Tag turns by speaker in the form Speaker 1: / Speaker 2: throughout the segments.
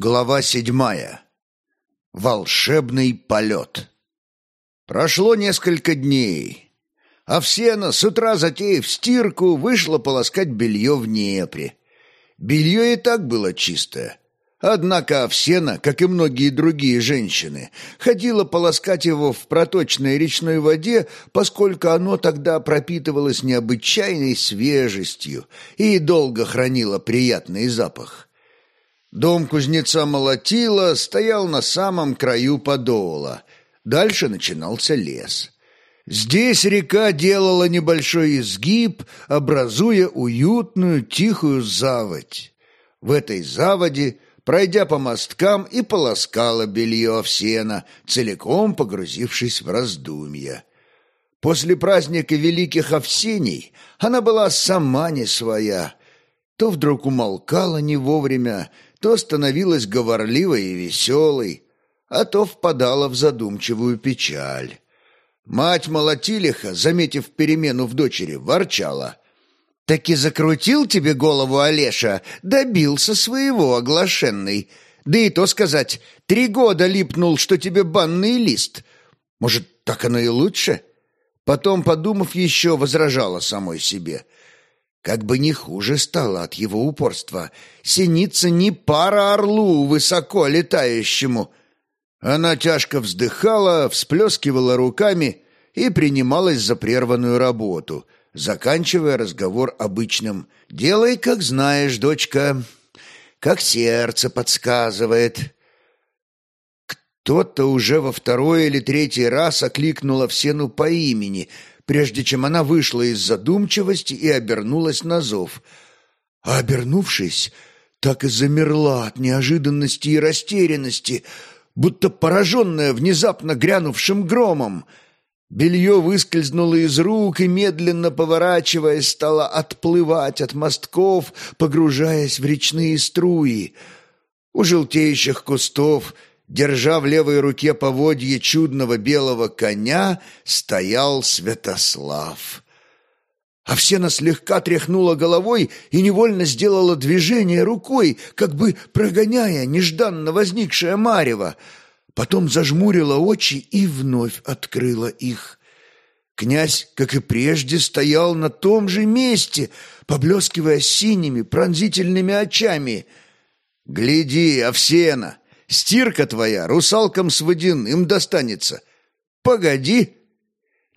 Speaker 1: Глава седьмая. Волшебный полет. Прошло несколько дней. Овсена, с утра затеяв стирку, вышла полоскать белье в Днепре. Белье и так было чистое. Однако Овсена, как и многие другие женщины, ходила полоскать его в проточной речной воде, поскольку оно тогда пропитывалось необычайной свежестью и долго хранило приятный запах. Дом кузнеца молотила стоял на самом краю подола. Дальше начинался лес. Здесь река делала небольшой изгиб, образуя уютную тихую заводь. В этой заводе, пройдя по мосткам, и полоскала белье в сено, целиком погрузившись в раздумья. После праздника Великих Овсений она была сама не своя. То вдруг умолкала не вовремя, то становилась говорливой и веселой, а то впадала в задумчивую печаль. Мать Молотилиха, заметив перемену в дочери, ворчала. «Так и закрутил тебе голову Олеша, добился своего оглашенный. Да и то сказать, три года липнул, что тебе банный лист. Может, так оно и лучше?» Потом, подумав еще, возражала самой себе – как бы не хуже стало от его упорства. Синица не пара орлу высоко летающему. Она тяжко вздыхала, всплескивала руками и принималась за прерванную работу, заканчивая разговор обычным «Делай, как знаешь, дочка, как сердце подсказывает». Кто-то уже во второй или третий раз окликнула Всену по имени — прежде чем она вышла из задумчивости и обернулась на зов. А обернувшись, так и замерла от неожиданности и растерянности, будто пораженная внезапно грянувшим громом. Белье выскользнуло из рук и, медленно поворачиваясь, стало отплывать от мостков, погружаясь в речные струи. У желтеющих кустов — Держа в левой руке поводье чудного белого коня, стоял Святослав. Овсена слегка тряхнула головой и невольно сделала движение рукой, как бы прогоняя нежданно возникшее марево. Потом зажмурила очи и вновь открыла их. Князь, как и прежде, стоял на том же месте, поблескивая синими пронзительными очами. «Гляди, Овсена!» Стирка твоя русалкам с водяным достанется. Погоди!»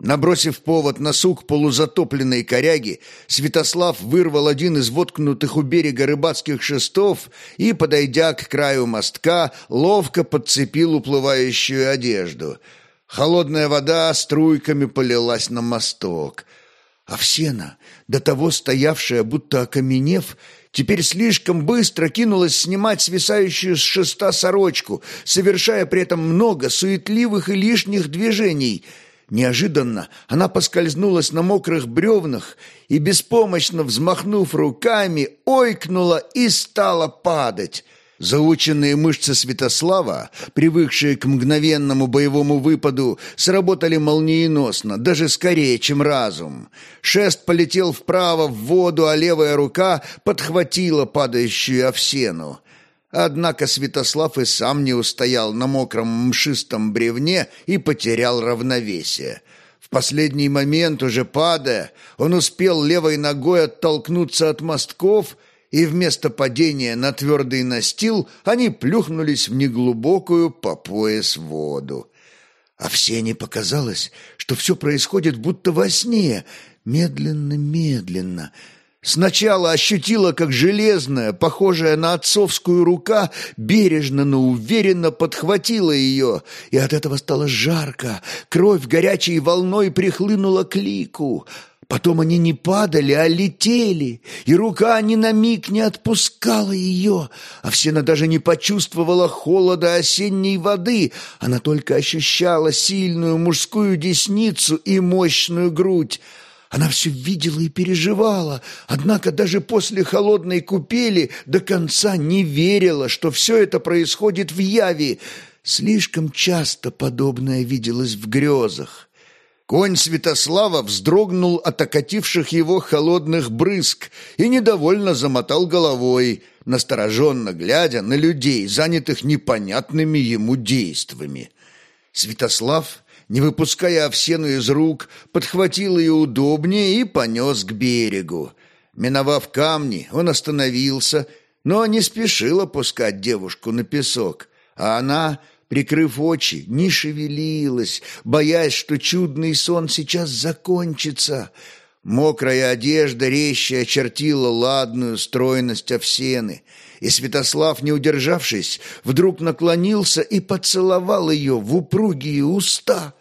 Speaker 1: Набросив повод на сук полузатопленной коряги, Святослав вырвал один из воткнутых у берега рыбацких шестов и, подойдя к краю мостка, ловко подцепил уплывающую одежду. Холодная вода струйками полилась на мосток. Овсена, до того стоявшая, будто окаменев, теперь слишком быстро кинулась снимать свисающую с шеста сорочку, совершая при этом много суетливых и лишних движений. Неожиданно она поскользнулась на мокрых бревнах и, беспомощно взмахнув руками, ойкнула и стала падать. Заученные мышцы Святослава, привыкшие к мгновенному боевому выпаду, сработали молниеносно, даже скорее, чем разум. Шест полетел вправо в воду, а левая рука подхватила падающую овсену. Однако Святослав и сам не устоял на мокром мшистом бревне и потерял равновесие. В последний момент, уже падая, он успел левой ногой оттолкнуться от мостков – и вместо падения на твердый настил они плюхнулись в неглубокую по пояс воду. А все не показалось, что все происходит будто во сне, медленно-медленно. Сначала ощутила, как железная, похожая на отцовскую рука, бережно, но уверенно подхватила ее, и от этого стало жарко, кровь горячей волной прихлынула к лику — Потом они не падали, а летели, и рука ни на миг не отпускала ее, а Всена даже не почувствовала холода осенней воды, она только ощущала сильную мужскую десницу и мощную грудь. Она все видела и переживала, однако даже после холодной купели до конца не верила, что все это происходит в яви. Слишком часто подобное виделось в грезах. Конь Святослава вздрогнул от окативших его холодных брызг и недовольно замотал головой, настороженно глядя на людей, занятых непонятными ему действиями. Святослав, не выпуская овсену из рук, подхватил ее удобнее и понес к берегу. Миновав камни, он остановился, но не спешил опускать девушку на песок, а она прикрыв очи, не шевелилась, боясь, что чудный сон сейчас закончится. Мокрая одежда резче очертила ладную стройность овсены, и Святослав, не удержавшись, вдруг наклонился и поцеловал ее в упругие уста.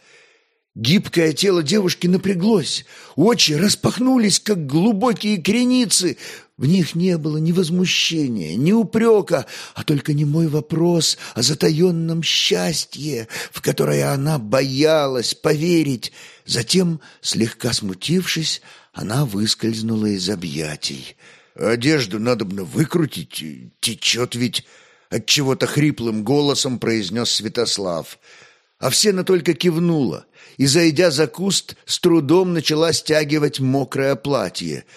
Speaker 1: Гибкое тело девушки напряглось, очи распахнулись, как глубокие креницы, в них не было ни возмущения, ни упрека, а только немой вопрос о затаенном счастье, в которое она боялась поверить. Затем, слегка смутившись, она выскользнула из объятий. «Одежду надо бы выкрутить, течет ведь!» Отчего-то хриплым голосом произнес Святослав. Овсена только кивнула и, зайдя за куст, с трудом начала стягивать мокрое платье —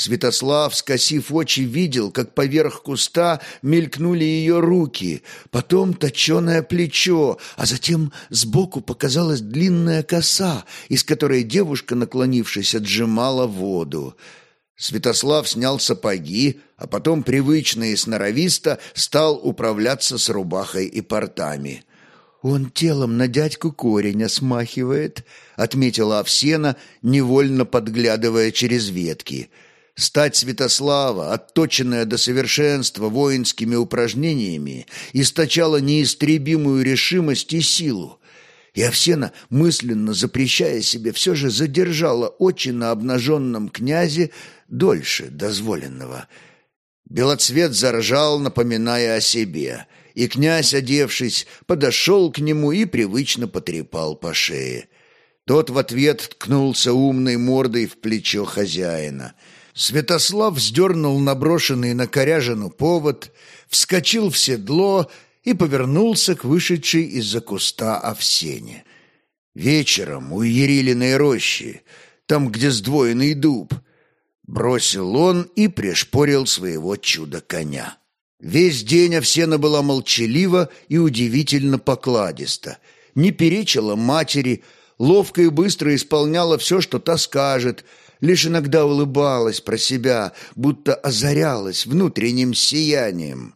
Speaker 1: Святослав, скосив очи, видел, как поверх куста мелькнули ее руки, потом точеное плечо, а затем сбоку показалась длинная коса, из которой девушка, наклонившись, отжимала воду. Святослав снял сапоги, а потом привычно и сноровисто стал управляться с рубахой и портами. «Он телом на дядьку кореня смахивает», — отметила Овсена, невольно подглядывая через ветки — Стать Святослава, отточенная до совершенства воинскими упражнениями, источала неистребимую решимость и силу. И Овсена, мысленно запрещая себе, все же задержала очи на обнаженном князе дольше дозволенного. Белоцвет заржал, напоминая о себе, и князь, одевшись, подошел к нему и привычно потрепал по шее. Тот в ответ ткнулся умной мордой в плечо хозяина — Святослав сдернул наброшенный на коряжину повод, вскочил в седло и повернулся к вышедшей из-за куста овсене. Вечером у Ерилиной рощи, там, где сдвоенный дуб, бросил он и пришпорил своего чудо-коня. Весь день Овсена была молчалива и удивительно покладиста, не перечила матери, ловко и быстро исполняла все, что та скажет — лишь иногда улыбалась про себя, будто озарялась внутренним сиянием.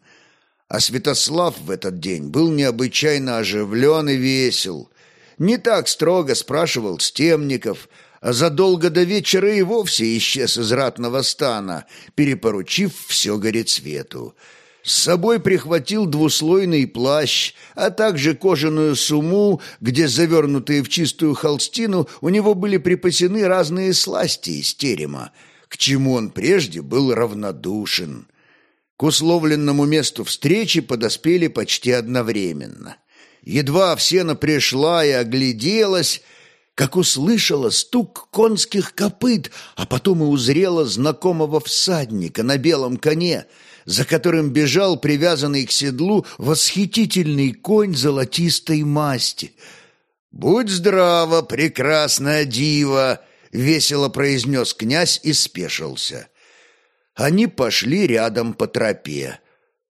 Speaker 1: А Святослав в этот день был необычайно оживлен и весел. Не так строго спрашивал стемников, а задолго до вечера и вовсе исчез из ратного стана, перепоручив все горецвету. С собой прихватил двуслойный плащ, а также кожаную сумму, где, завернутые в чистую холстину, у него были припасены разные сласти из терема, к чему он прежде был равнодушен. К условленному месту встречи подоспели почти одновременно. Едва Овсена пришла и огляделась, как услышала стук конских копыт, а потом и узрела знакомого всадника на белом коне — за которым бежал привязанный к седлу восхитительный конь золотистой масти. «Будь здрава, прекрасная дива!» — весело произнес князь и спешился. Они пошли рядом по тропе.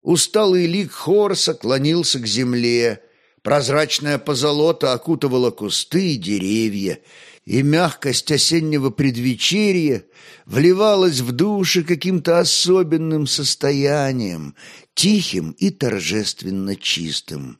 Speaker 1: Усталый лик Хорса клонился к земле. Прозрачная позолота окутывала кусты и деревья и мягкость осеннего предвечерия вливалась в души каким-то особенным состоянием, тихим и торжественно чистым.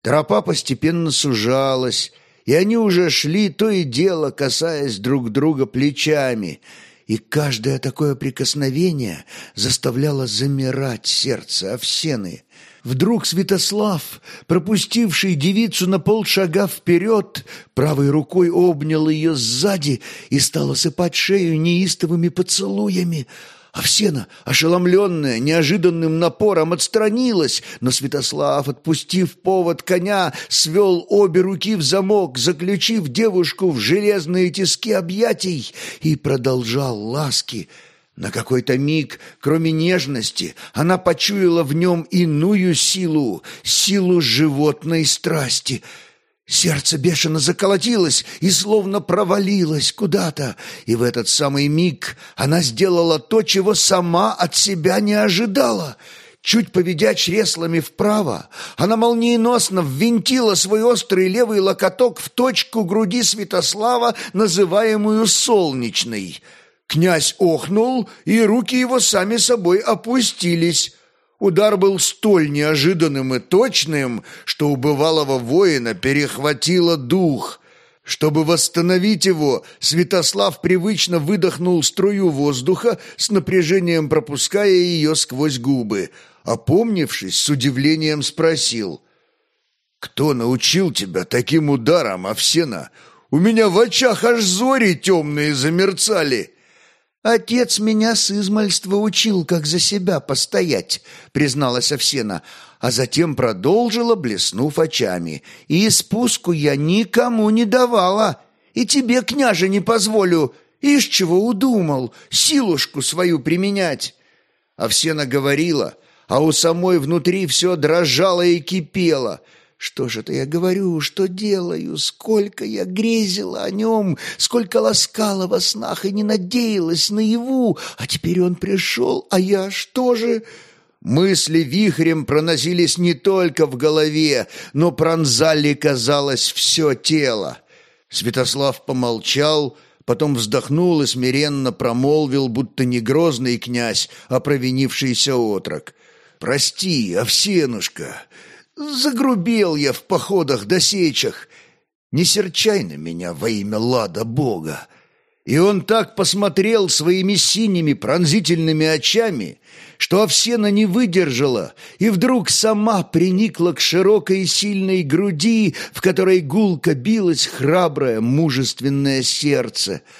Speaker 1: Тропа постепенно сужалась, и они уже шли то и дело, касаясь друг друга плечами, и каждое такое прикосновение заставляло замирать сердце Овсены — Вдруг Святослав, пропустивший девицу на полшага вперед, правой рукой обнял ее сзади и стал осыпать шею неистовыми поцелуями. Овсена, ошеломленная неожиданным напором, отстранилась, но Святослав, отпустив повод коня, свел обе руки в замок, заключив девушку в железные тиски объятий и продолжал ласки — на какой-то миг, кроме нежности, она почуяла в нем иную силу, силу животной страсти. Сердце бешено заколотилось и словно провалилось куда-то, и в этот самый миг она сделала то, чего сама от себя не ожидала. Чуть поведя чреслами вправо, она молниеносно ввинтила свой острый левый локоток в точку груди Святослава, называемую «солнечной». Князь охнул, и руки его сами собой опустились. Удар был столь неожиданным и точным, что у бывалого воина перехватило дух. Чтобы восстановить его, Святослав привычно выдохнул струю воздуха, с напряжением пропуская ее сквозь губы. Опомнившись, с удивлением спросил. «Кто научил тебя таким ударом, Овсена? У меня в очах аж зори темные замерцали!»
Speaker 2: «Отец меня с измальства учил, как за себя постоять», — призналась Овсена, а затем продолжила, блеснув очами. «И спуску я никому не давала, и тебе, княже, не позволю. Ишь чего удумал, силушку свою применять».
Speaker 1: Овсена говорила, а у самой внутри все дрожало и кипело —
Speaker 2: что же это я говорю, что делаю? Сколько я грезила о нем, сколько ласкала во снах и не надеялась наяву, а теперь он пришел, а я что же...»
Speaker 1: Мысли вихрем проносились не только в голове, но пронзали, казалось, все тело. Святослав помолчал, потом вздохнул и смиренно промолвил, будто не грозный князь, а провинившийся отрок. «Прости, Овсенушка, Загрубел я в походах да сечах. Не серчай на меня во имя лада Бога. И он так посмотрел своими синими пронзительными очами, что Овсена не выдержала и вдруг сама приникла к широкой и сильной груди, в которой гулко билось храброе мужественное сердце —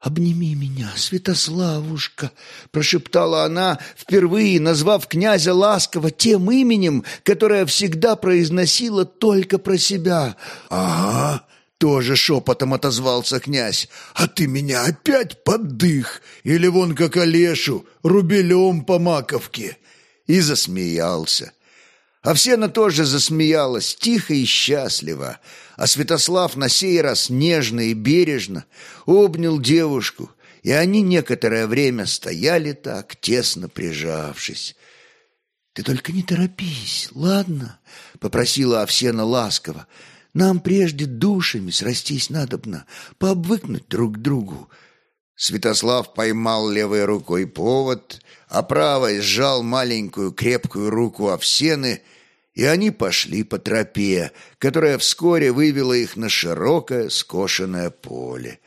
Speaker 2: «Обними меня, Святославушка!» — прошептала она, впервые назвав князя ласково тем именем, которое всегда произносила только про себя.
Speaker 1: «Ага!» — тоже шепотом отозвался князь. «А ты меня опять поддых! Или вон как Олешу, рубелем по маковке!» И засмеялся. Овсена тоже засмеялась, тихо и счастливо, а Святослав на сей раз нежно и бережно обнял девушку, и они некоторое время стояли так, тесно прижавшись.
Speaker 2: «Ты только не торопись, ладно?» — попросила Овсена ласково. «Нам прежде душами срастись надобно, пообвыкнуть друг к другу».
Speaker 1: Святослав поймал левой рукой повод, а правой сжал маленькую крепкую руку Овсены — и они пошли по тропе, которая вскоре вывела их на широкое скошенное поле.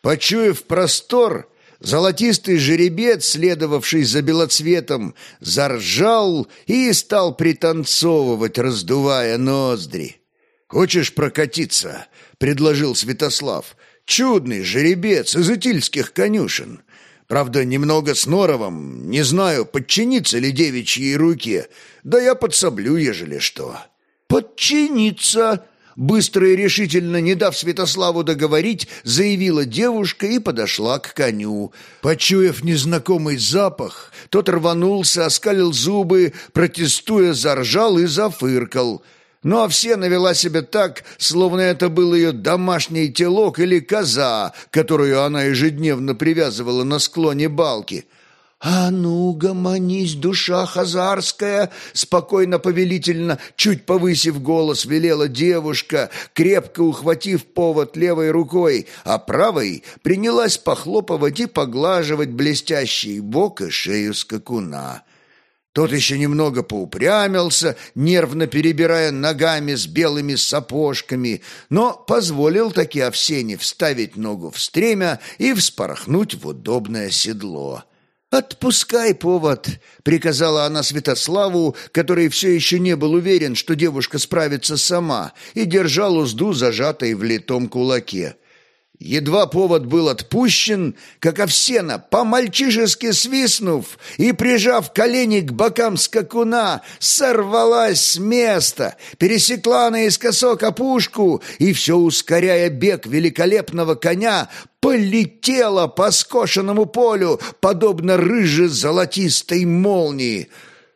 Speaker 1: Почуяв простор, золотистый жеребец, следовавший за белоцветом, заржал и стал пританцовывать, раздувая ноздри. «Хочешь прокатиться?» — предложил Святослав. «Чудный жеребец из Итильских конюшен. Правда, немного с норовом. Не знаю, подчинится ли девичьей руке. Да я подсоблю, ежели что».
Speaker 2: «Подчиниться!» Быстро и решительно, не дав Святославу договорить, заявила девушка и подошла к коню.
Speaker 1: Почуяв незнакомый запах, тот рванулся, оскалил зубы, протестуя, заржал и зафыркал – но Овсена вела себя так, словно это был ее домашний телок или коза, которую она ежедневно привязывала на склоне балки.
Speaker 2: «А ну, гомонись, душа хазарская!» Спокойно повелительно, чуть повысив голос, велела девушка, крепко ухватив повод левой рукой, а правой принялась похлопывать и поглаживать блестящий бок и шею скакуна.
Speaker 1: Тот еще немного поупрямился, нервно перебирая ногами с белыми сапожками, но позволил таки Овсене вставить ногу в стремя и вспорхнуть в удобное седло. «Отпускай повод», — приказала она Святославу, который все еще не был уверен, что девушка справится сама, и держал узду, зажатой в литом кулаке. Едва повод был отпущен, как овсена, по-мальчишески свистнув и прижав колени к бокам скакуна, сорвалась с места, пересекла наискосок опушку и, все ускоряя бег великолепного коня, полетела по скошенному полю, подобно рыже-золотистой молнии.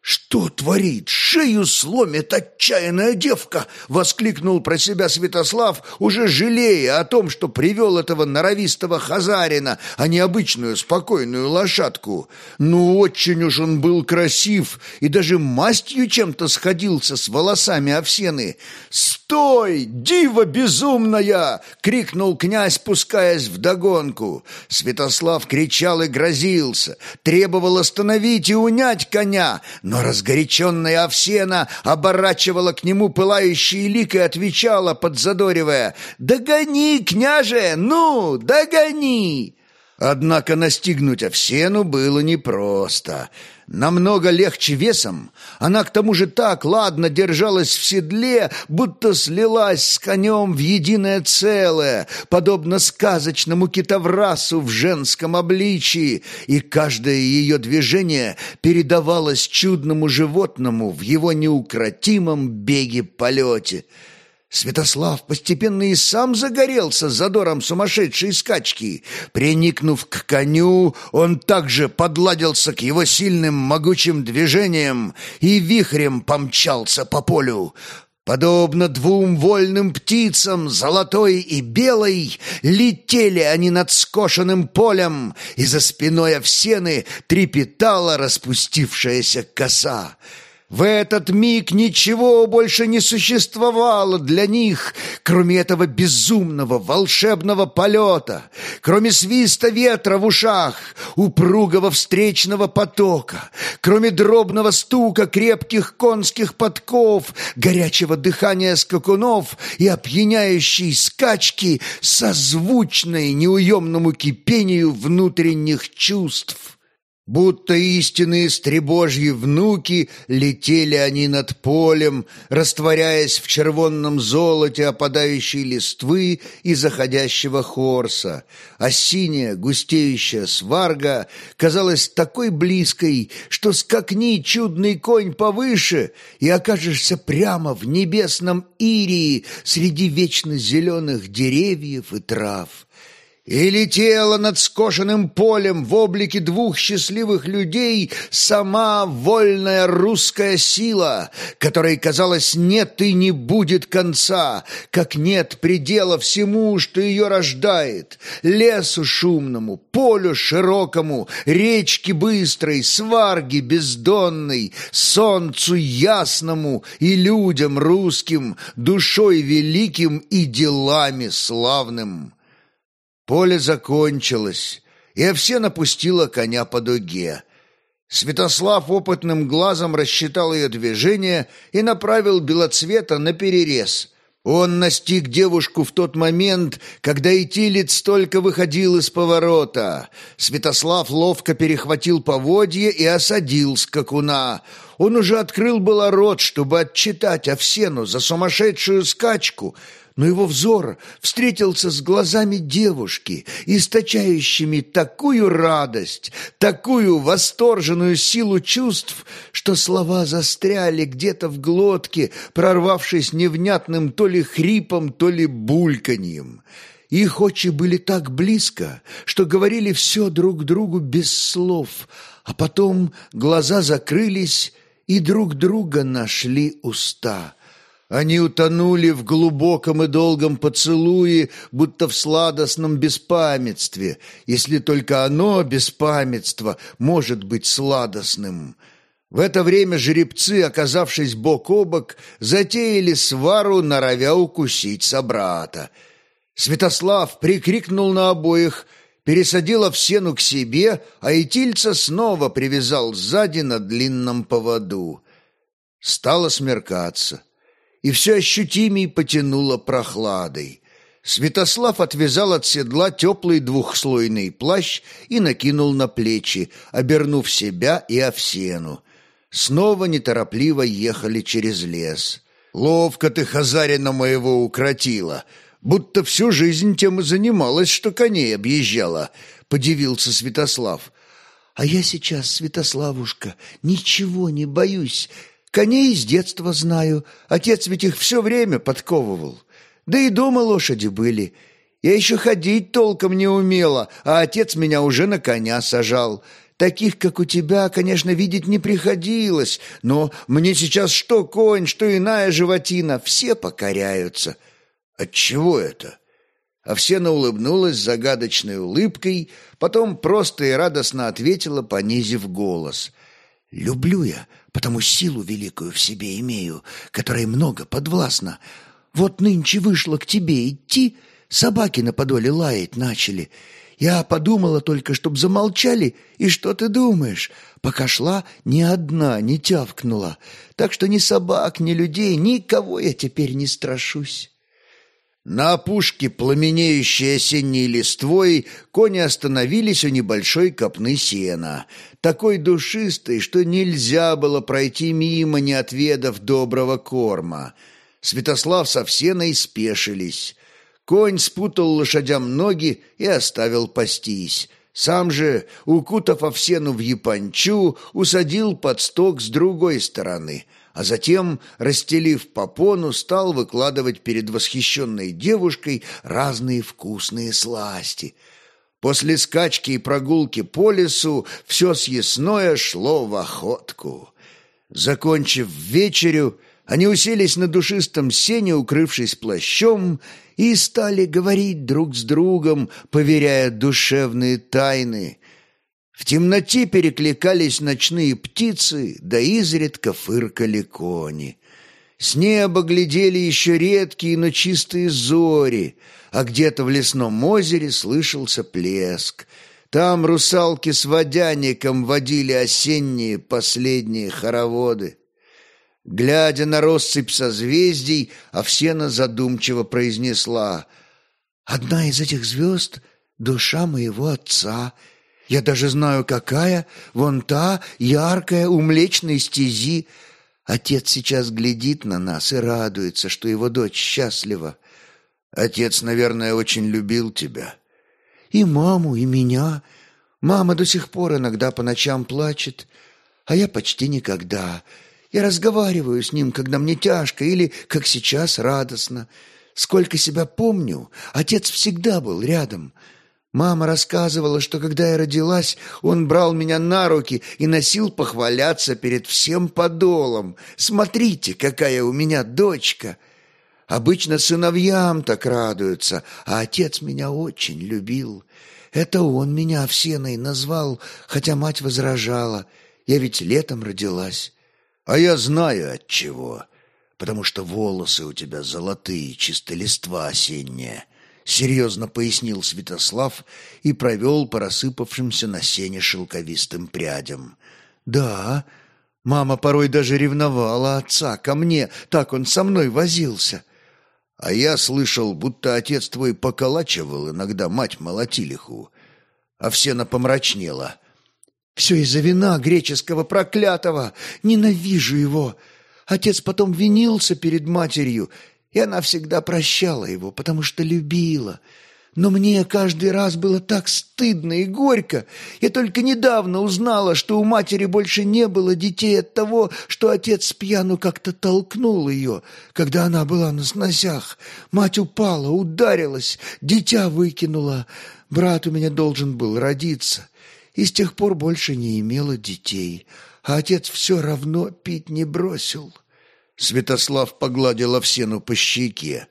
Speaker 1: «Что творит? шею сломит отчаянная девка!» — воскликнул про себя Святослав, уже жалея о том, что привел этого норовистого хазарина, а не обычную спокойную лошадку. Ну, очень уж он был красив и даже мастью чем-то сходился с волосами Овсены. «Стой, дива безумная!» — крикнул князь, пускаясь вдогонку. Святослав кричал и грозился, требовал остановить и унять коня, но разгоряченная Овсена оборачивала к нему пылающий лик и отвечала, подзадоривая, «Догони, княже, ну, догони!» Однако настигнуть Овсену было непросто. Намного легче весом. Она к тому же так ладно держалась в седле, будто слилась с конем в единое целое, подобно сказочному китоврасу в женском обличии, и каждое ее движение передавалось чудному животному в его неукротимом беге-полете — Святослав постепенно и сам загорелся задором сумасшедшей скачки. Приникнув к коню, он также подладился к его сильным могучим движениям и вихрем помчался по полю. Подобно двум вольным птицам, золотой и белой, летели они над скошенным полем, и за спиной овсены трепетала распустившаяся коса. В этот миг ничего больше не существовало для них, кроме этого безумного волшебного полета, кроме свиста ветра в ушах, упругого встречного потока, кроме дробного стука крепких конских подков, горячего дыхания скакунов и опьяняющей скачки, созвучной неуемному кипению внутренних чувств. Будто истинные стребожьи внуки, летели они над полем, растворяясь в червонном золоте опадающей листвы и заходящего хорса, а синяя густеющая сварга казалась такой близкой, что скакни чудный конь повыше и окажешься прямо в небесном Ирии среди вечно зеленых деревьев и трав и летела над скошенным полем в облике двух счастливых людей сама вольная русская сила, которой, казалось, нет и не будет конца, как нет предела всему, что ее рождает, лесу шумному, полю широкому, речке быстрой, сварге бездонной, солнцу ясному и людям русским, душой великим и делами славным». Поле закончилось, и Овсен пустила коня по дуге. Святослав опытным глазом рассчитал ее движение и направил Белоцвета на перерез. Он настиг девушку в тот момент, когда Итилец только выходил из поворота. Святослав ловко перехватил поводье и осадил скакуна. Он уже открыл было рот, чтобы отчитать Овсену за сумасшедшую скачку — но его взор встретился с глазами девушки, источающими такую радость, такую восторженную силу чувств, что слова застряли где-то в глотке, прорвавшись невнятным то ли хрипом, то ли бульканьем. Их очи были так близко, что говорили все друг другу без слов, а потом глаза закрылись, и друг друга нашли уста — они утонули в глубоком и долгом поцелуе, будто в сладостном беспамятстве, если только оно, беспамятство, может быть сладостным. В это время жеребцы, оказавшись бок о бок, затеяли свару, норовя укусить собрата. Святослав прикрикнул на обоих, пересадил Овсену к себе, а Итильца снова привязал сзади на длинном поводу. Стало смеркаться и все ощутимей потянуло прохладой. Святослав отвязал от седла теплый двухслойный плащ и накинул на плечи, обернув себя и Овсену. Снова неторопливо ехали через лес. «Ловко ты, Хазарина моего, укротила!» будто всю жизнь тем и занималась, что коней объезжала», — подивился Святослав. «А я сейчас, Святославушка, ничего не боюсь. Коней с детства знаю. Отец ведь их все время подковывал. Да и дома лошади были. Я еще ходить толком не умела, а отец меня уже на коня сажал.
Speaker 2: Таких, как у тебя, конечно, видеть не приходилось, но мне сейчас что конь, что иная животина, все покоряются».
Speaker 1: «Отчего это?» Овсена улыбнулась загадочной улыбкой, потом просто и радостно ответила, понизив голос.
Speaker 2: «Люблю я, потому силу великую в себе имею, которой много подвластна. Вот нынче вышло к тебе идти, собаки на подоле лаять начали. Я подумала только, чтоб замолчали, и что ты думаешь? Пока шла, ни одна не тявкнула, так что ни собак, ни людей, никого я теперь не страшусь».
Speaker 1: На опушке, пламенеющей осенней листвой, кони остановились у небольшой копны сена, такой душистой, что нельзя было пройти мимо, не отведав доброго корма. Святослав со всеной спешились. Конь спутал лошадям ноги и оставил пастись. Сам же, укутав овсену в япончу, усадил под сток с другой стороны — а затем, расстелив попону, стал выкладывать перед восхищенной девушкой разные вкусные сласти. После скачки и прогулки по лесу все съестное шло в охотку. Закончив вечерю, они уселись на душистом сене, укрывшись плащом, и стали говорить друг с другом, поверяя душевные тайны, в темноте перекликались ночные птицы, да изредка фыркали кони. С неба глядели еще редкие, но чистые зори, а где-то в лесном озере слышался плеск. Там русалки с водяником водили осенние последние хороводы. Глядя на россыпь созвездий, Овсена задумчиво произнесла «Одна из этих звезд — душа моего отца — я даже знаю, какая. Вон та, яркая, у млечной стези. Отец сейчас глядит на нас и радуется, что его дочь счастлива. Отец, наверное, очень любил тебя.
Speaker 2: И маму, и меня. Мама до сих пор иногда по ночам плачет, а я почти никогда. Я разговариваю с ним, когда мне тяжко или, как сейчас, радостно. Сколько себя помню, отец всегда был рядом — Мама рассказывала, что когда я родилась, он брал меня на руки и носил похваляться перед всем подолом. «Смотрите, какая у меня дочка!» Обычно сыновьям так радуются, а отец меня очень любил. Это он меня Овсеной назвал, хотя мать возражала. Я ведь летом родилась.
Speaker 1: А я знаю от чего, потому что волосы у тебя золотые, чисто листва осенняя серьезно пояснил Святослав и провел по рассыпавшимся на сене шелковистым прядям.
Speaker 2: «Да, мама порой даже ревновала отца ко мне, так он со мной возился».
Speaker 1: «А я слышал, будто отец твой поколачивал иногда мать молотилиху». А Овсена помрачнела.
Speaker 2: «Все из-за вина греческого проклятого! Ненавижу его!» Отец потом винился перед матерью и она всегда прощала его, потому что любила. Но мне каждый раз было так стыдно и горько. Я только недавно узнала, что у матери больше не было детей от того, что отец пьяну как-то толкнул ее, когда она была на сносях. Мать упала, ударилась, дитя выкинула. Брат у меня должен был родиться. И с тех пор больше не имела детей. А отец все равно пить не бросил.
Speaker 1: Святослав погладил Овсену по щеке.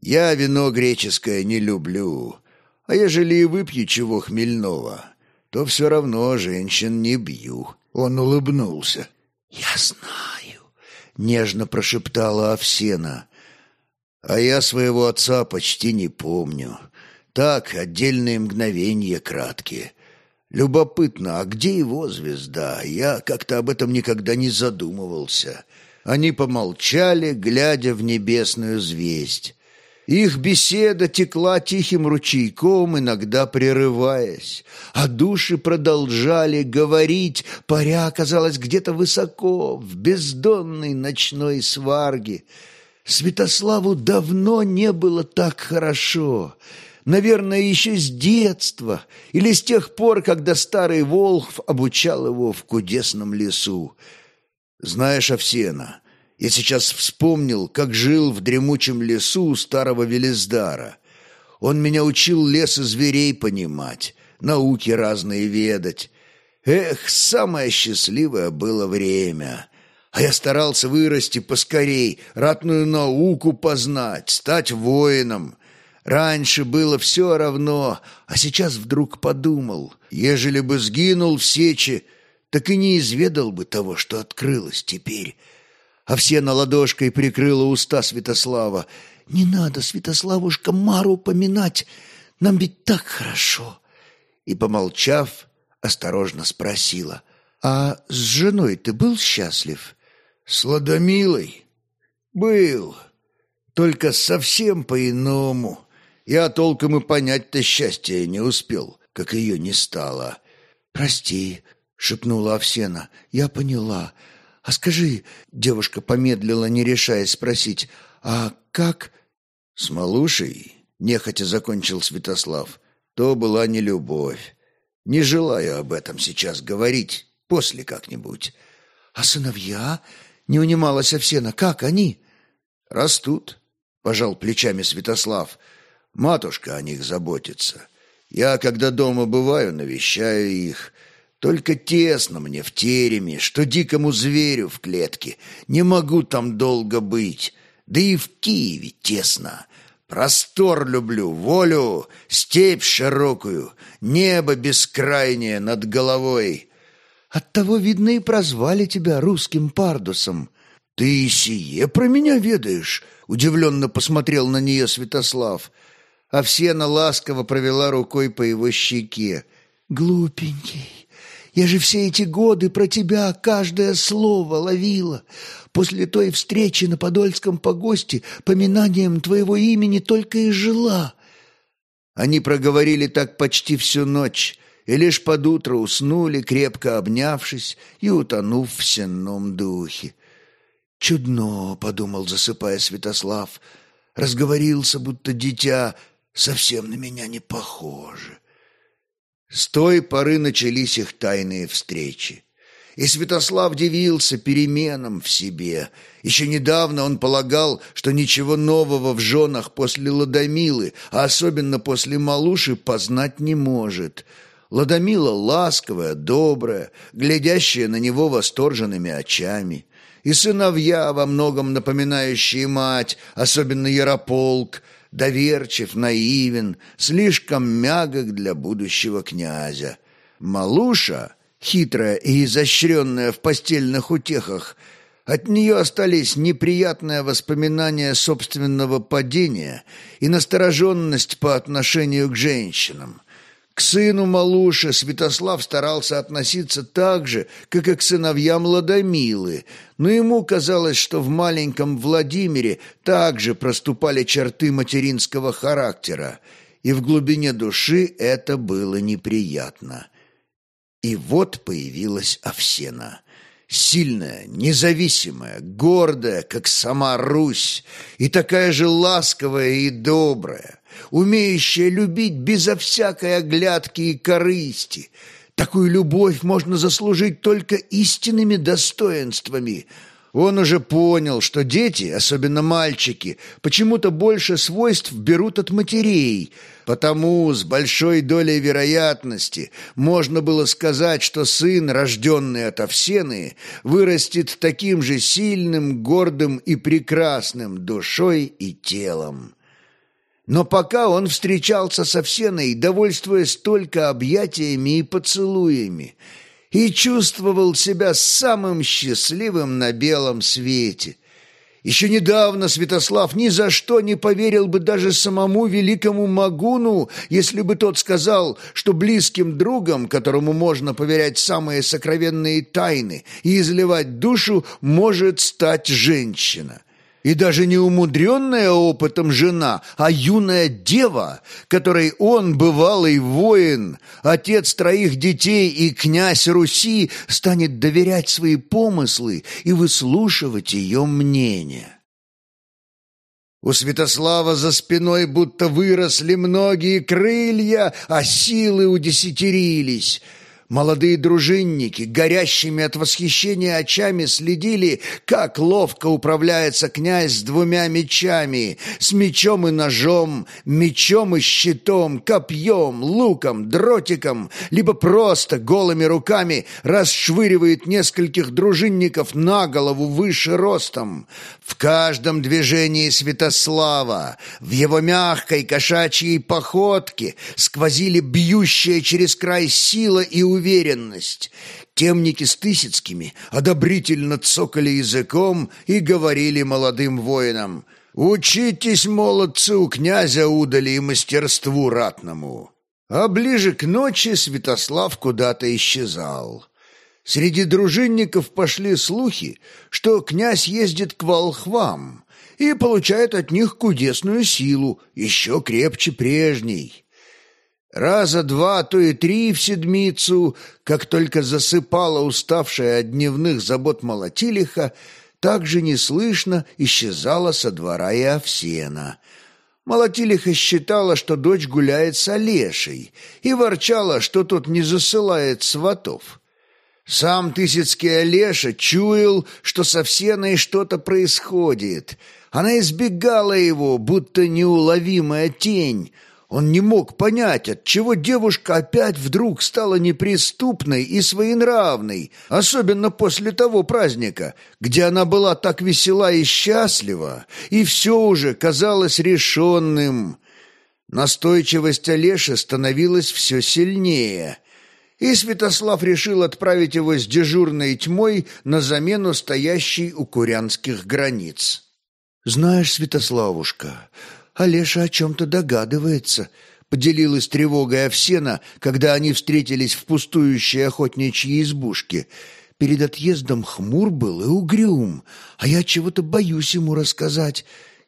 Speaker 1: «Я вино греческое не люблю, а ежели и выпью чего хмельного, то все равно женщин не бью». Он улыбнулся.
Speaker 2: «Я знаю», — нежно прошептала Овсена.
Speaker 1: «А я своего отца почти не помню. Так, отдельные мгновения краткие». Любопытно, а где его звезда? Я как-то об этом никогда не задумывался. Они помолчали, глядя в небесную звездь. Их беседа текла тихим ручейком, иногда прерываясь, а души продолжали говорить, паря оказалась где-то высоко, в бездонной ночной сварге. Святославу давно не было так хорошо, наверное, еще с детства или с тех пор, когда старый Волхв обучал его в кудесном лесу. Знаешь, Овсена, я сейчас вспомнил, как жил в дремучем лесу у старого Велиздара. Он меня учил лес и зверей понимать, науки разные ведать. Эх, самое счастливое было время. А я старался вырасти поскорей, ратную науку познать, стать воином. Раньше было все равно, а сейчас вдруг подумал, ежели бы сгинул в сече, так и не изведал бы того, что открылось теперь. А все на ладошкой прикрыла уста Святослава. «Не надо, Святославушка, Мару поминать, нам ведь так хорошо!» И, помолчав, осторожно спросила, «А с женой ты был счастлив?» «С Ладомилой?» «Был, только совсем по-иному». Я толком и понять-то счастья не успел, как ее не стало.
Speaker 2: «Прости», — шепнула Овсена, — «я поняла. А скажи...» — девушка помедлила, не решаясь спросить, «а как...»
Speaker 1: «С малушей?» — нехотя закончил Святослав. «То была не любовь. Не желаю об этом сейчас говорить, после как-нибудь».
Speaker 2: «А сыновья?» — не унималась Овсена. «Как они?»
Speaker 1: «Растут», — пожал плечами Святослав. Матушка о них заботится. Я, когда дома бываю, навещаю их. Только тесно мне в тереме, что дикому зверю в клетке. Не могу там долго быть. Да и в Киеве тесно. Простор люблю, волю, степь широкую, небо бескрайнее над головой.
Speaker 2: Оттого, видно, и прозвали тебя русским пардусом.
Speaker 1: Ты и сие про меня ведаешь? Удивленно посмотрел на нее Святослав.
Speaker 2: Овсена ласково провела рукой по его щеке. «Глупенький, я же все эти годы про тебя каждое слово ловила. После той встречи на Подольском погосте поминанием твоего имени только и жила».
Speaker 1: Они проговорили так почти всю ночь, и лишь под утро уснули, крепко обнявшись и утонув в сенном духе.
Speaker 2: «Чудно», — подумал, засыпая Святослав, — разговорился, будто дитя, совсем на меня не похоже.
Speaker 1: С той поры начались их тайные встречи. И Святослав дивился переменам в себе. Еще недавно он полагал, что ничего нового в женах после Ладомилы, а особенно после Малуши, познать не может. Ладомила ласковая, добрая, глядящая на него восторженными очами. И сыновья, во многом напоминающие мать, особенно Ярополк, доверчив, наивен, слишком мягок для будущего князя. Малуша, хитрая и изощренная в постельных утехах, от нее остались неприятные воспоминания собственного падения и настороженность по отношению к женщинам. К сыну Малуши Святослав старался относиться так же, как и к сыновьям Ладомилы, но ему казалось, что в маленьком Владимире также проступали черты материнского характера, и в глубине души это было неприятно. И вот появилась Овсена. Сильная, независимая, гордая, как сама Русь, и такая же ласковая и добрая умеющая любить безо всякой оглядки и корысти. Такую любовь можно заслужить только истинными достоинствами. Он уже понял, что дети, особенно мальчики, почему-то больше свойств берут от матерей, потому с большой долей вероятности можно было сказать, что сын, рожденный от Овсены, вырастет таким же сильным, гордым и прекрасным душой и телом. Но пока он встречался со Всеной, довольствуясь только объятиями и поцелуями, и чувствовал себя самым счастливым на белом свете. Еще недавно Святослав ни за что не поверил бы даже самому великому Магуну, если бы тот сказал, что близким другом, которому можно поверять самые сокровенные тайны и изливать душу, может стать женщина и даже не умудренная опытом жена, а юная дева, которой он, бывалый воин, отец троих детей и князь Руси, станет доверять свои помыслы и выслушивать ее мнение. У Святослава за спиной будто выросли многие крылья, а силы удесятерились – Молодые дружинники, горящими от восхищения очами, следили, как ловко управляется князь с двумя мечами, с мечом и ножом, мечом и щитом, копьем, луком, дротиком, либо просто голыми руками расшвыривает нескольких дружинников на голову выше ростом. В каждом движении Святослава, в его мягкой кошачьей походке сквозили бьющая через край сила и уверенность. Темники с Тысяцкими одобрительно цокали языком и говорили молодым воинам «Учитесь, молодцы, у князя удали и мастерству ратному». А ближе к ночи Святослав куда-то исчезал. Среди дружинников пошли слухи, что князь ездит к волхвам и получает от них кудесную силу, еще крепче прежней. Раза два, то и три в седмицу, как только засыпала уставшая от дневных забот молотилиха, так же неслышно исчезала со двора и Овсена. Молотилиха считала, что дочь гуляет с Олешей, и ворчала, что тот не засылает сватов. Сам Тысяцкий Олеша чуял, что со Всеной что-то происходит. Она избегала его, будто неуловимая тень — он не мог понять, от чего девушка опять вдруг стала неприступной и своенравной, особенно после того праздника, где она была так весела и счастлива, и все уже казалось решенным. Настойчивость Олеши становилась все сильнее, и Святослав решил отправить его с дежурной тьмой на замену стоящей у курянских границ. «Знаешь, Святославушка, Олеша о чем-то догадывается», — поделилась тревогой Овсена, когда они встретились в пустующей охотничьей избушке. Перед отъездом хмур был и угрюм, а я чего-то боюсь ему рассказать.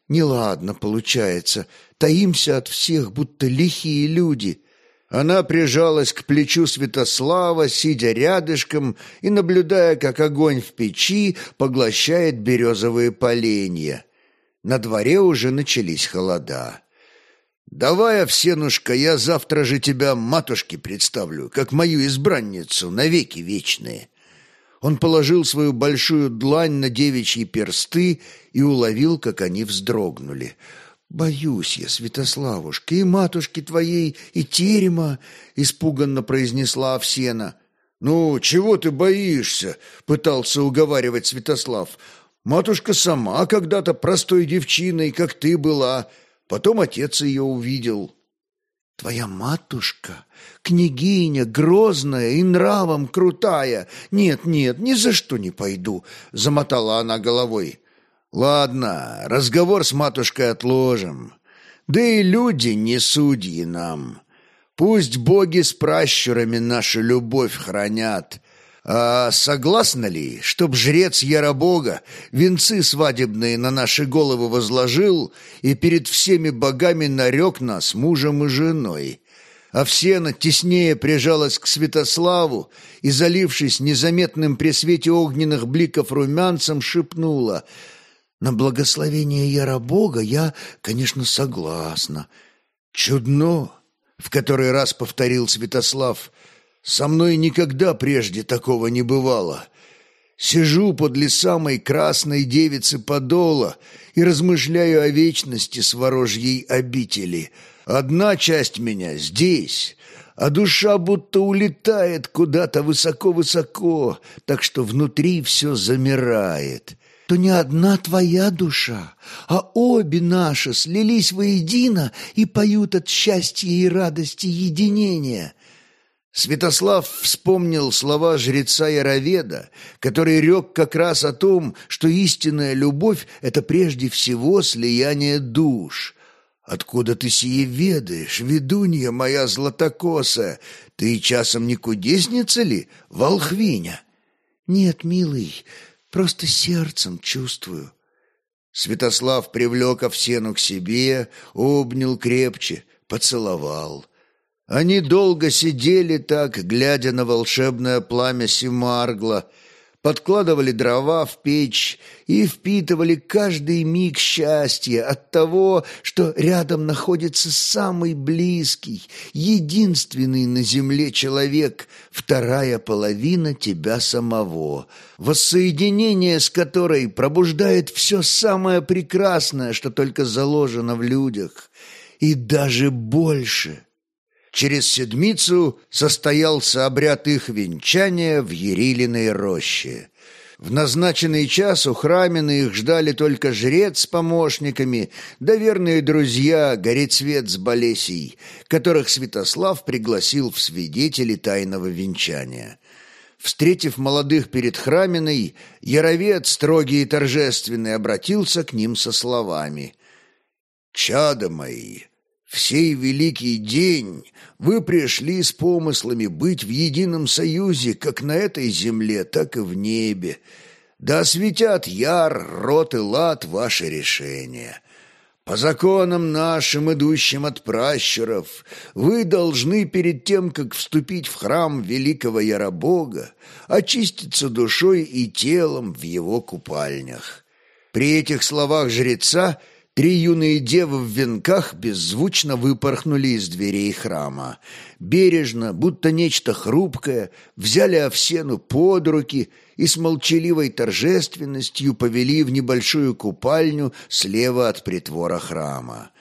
Speaker 1: Неладно получается, таимся от всех, будто лихие люди». Она прижалась к плечу Святослава, сидя рядышком и наблюдая, как огонь в печи поглощает березовые поленья. На дворе уже начались холода. «Давай, Овсенушка, я завтра же тебя матушке представлю, как мою избранницу, навеки вечные». Он положил свою большую длань на девичьи персты и уловил, как они вздрогнули. «Боюсь я, Святославушка, и матушки твоей, и терема!» — испуганно произнесла Овсена. «Ну, чего ты боишься?» — пытался уговаривать Святослав. Матушка сама когда-то простой девчиной, как ты была. Потом отец ее увидел. Твоя матушка, княгиня, грозная и нравом крутая. Нет, нет, ни за что не пойду, замотала она головой. Ладно, разговор с матушкой отложим. Да и люди не судьи нам. Пусть боги с пращурами нашу любовь хранят. А согласна ли, чтоб жрец Яробога венцы свадебные на наши головы возложил и перед всеми богами нарек нас мужем и женой? Овсена теснее прижалась к Святославу и, залившись незаметным при свете огненных бликов румянцем, шепнула «На благословение Яробога я, конечно, согласна». «Чудно!» — в который раз повторил Святослав — со мной никогда прежде такого не бывало. Сижу подле самой красной девицы Подола и размышляю о вечности сворожьей обители. Одна часть меня здесь, а душа будто улетает куда-то высоко-высоко, так что внутри все замирает. То не одна твоя душа, а обе наши слились воедино и поют от счастья и радости единения. Святослав вспомнил слова жреца Яроведа, который рек как раз о том, что истинная любовь — это прежде всего слияние душ. «Откуда ты сие ведаешь, ведунья моя златокоса? Ты часом не кудесница ли, волхвиня?» «Нет, милый, просто сердцем чувствую». Святослав привлек Овсену к себе, обнял крепче, поцеловал. Они долго сидели так, глядя на волшебное пламя Симаргла, подкладывали дрова в печь и впитывали каждый миг счастья от того, что рядом находится самый близкий, единственный на земле человек, вторая половина тебя самого, воссоединение с которой пробуждает все самое прекрасное, что только заложено в людях, и даже больше – Через седмицу состоялся обряд их венчания в Ерилиной роще. В назначенный час у храмины их ждали только жрец с помощниками, да друзья Горецвет с Болесей, которых Святослав пригласил в свидетели тайного венчания. Встретив молодых перед храминой, Яровед, строгий и торжественный, обратился к ним со словами «Чада мои!» В сей великий день вы пришли с помыслами быть в едином союзе как на этой земле, так и в небе. Да осветят яр, рот и лад ваши решения. По законам нашим, идущим от пращуров, вы должны перед тем, как вступить в храм великого Яробога, очиститься душой и телом в его купальнях. При этих словах жреца – Три юные девы в венках беззвучно выпорхнули из дверей храма. Бережно, будто нечто хрупкое, взяли Овсену под руки и с молчаливой торжественностью повели в небольшую купальню слева от притвора храма.